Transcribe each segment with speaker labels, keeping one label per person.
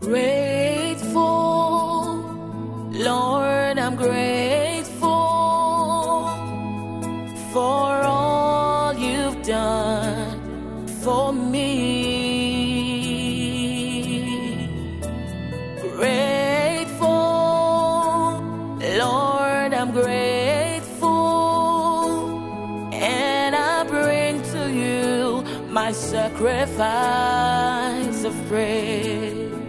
Speaker 1: Grateful, Lord, I'm grateful for all you've done for me. Grateful, Lord, I'm grateful, and I bring to you my sacrifice of praise.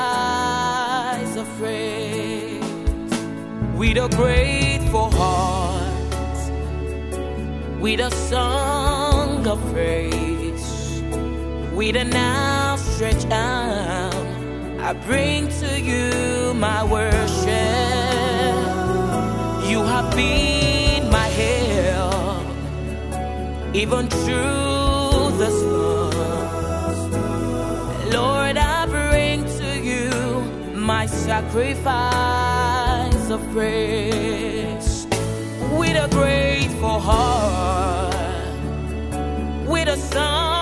Speaker 1: skies are afraid with a grateful heart, with a song of praise, with an outstretched arm. I bring to you my worship. You have been my help, even through. sacrifice of praise with a grateful heart, with a song.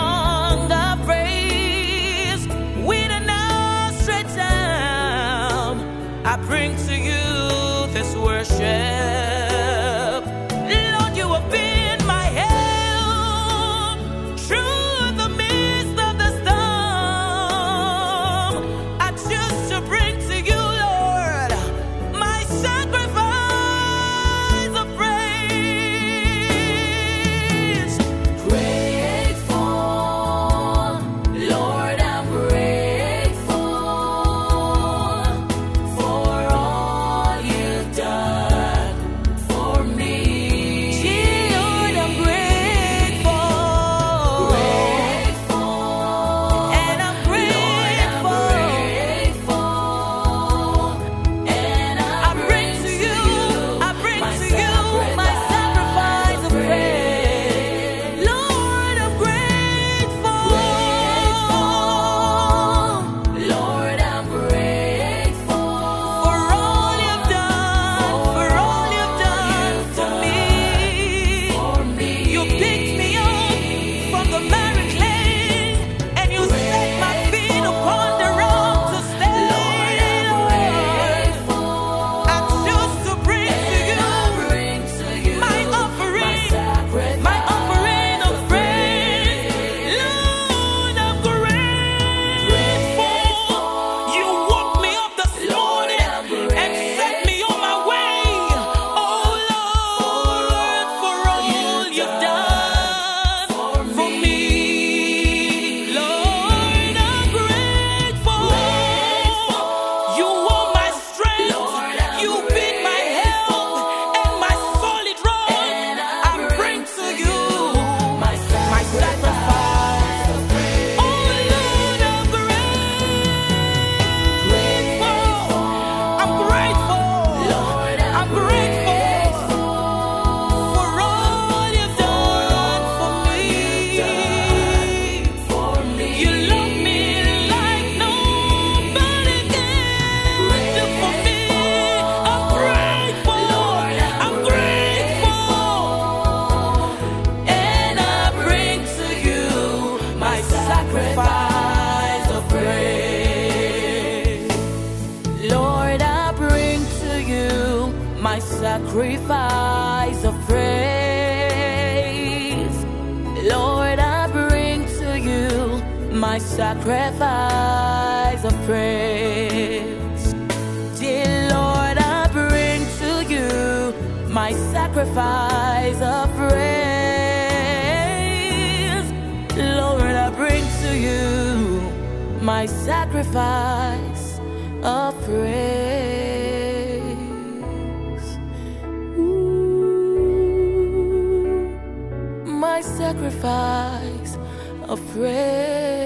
Speaker 1: my sacrifice of praise. Lord, I bring to you my sacrifice of praise. Dear Lord, I bring to you my sacrifice of praise. Lord, I bring to you my sacrifice. sacrifice of praise.